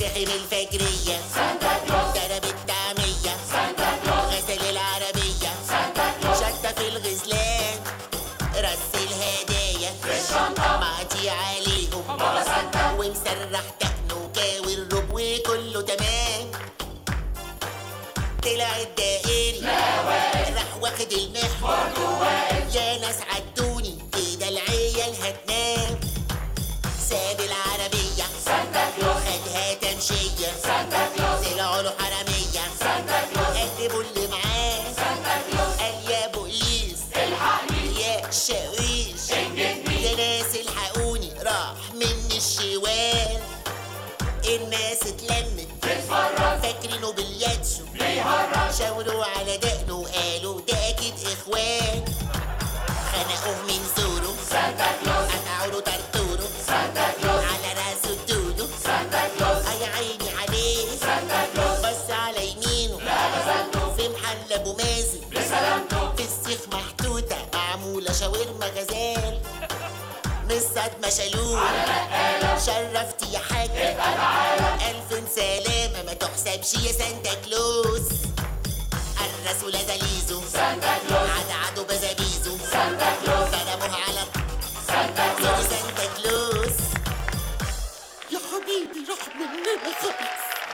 من الفجرية سانتا كلوز ضرب الطعمية سانتا كلوز غسل العربية سانتا كلوز شطة في الغزلان رص الهدايا في الشنطة معطي عليهم بابا سانتا ومسرح دقنه وكاوي الرب وكله تمام طلع الدائري راح واخد المحور برضو واقف يا ناس الحقني يا ناس الحقوني راح مني الشوال الناس اتلمت فاكرينه بلياتشو بيهرج شاوروا على دقنه وقالوا ده أكيد اخوان خنقوه من زوره سانتا كلوز قطعوا طرطوره سانتا كلوز على راسه ادوله سانتا كلوز يا عيني عليه سانتا كلوز بص على يمينه لا غزلته في محل ابو مازن مصك مشلول شرفتي يا حاج. ألف سلامة ما تحسبش يا سانتا كلوز. الرسول زليزو سانتا كلوز. عد عدو بزابيزو سانتا كلوز. سلامه على سانتا كلوز. سانتا كلوز. يا حبيبي رحمة مننا خالص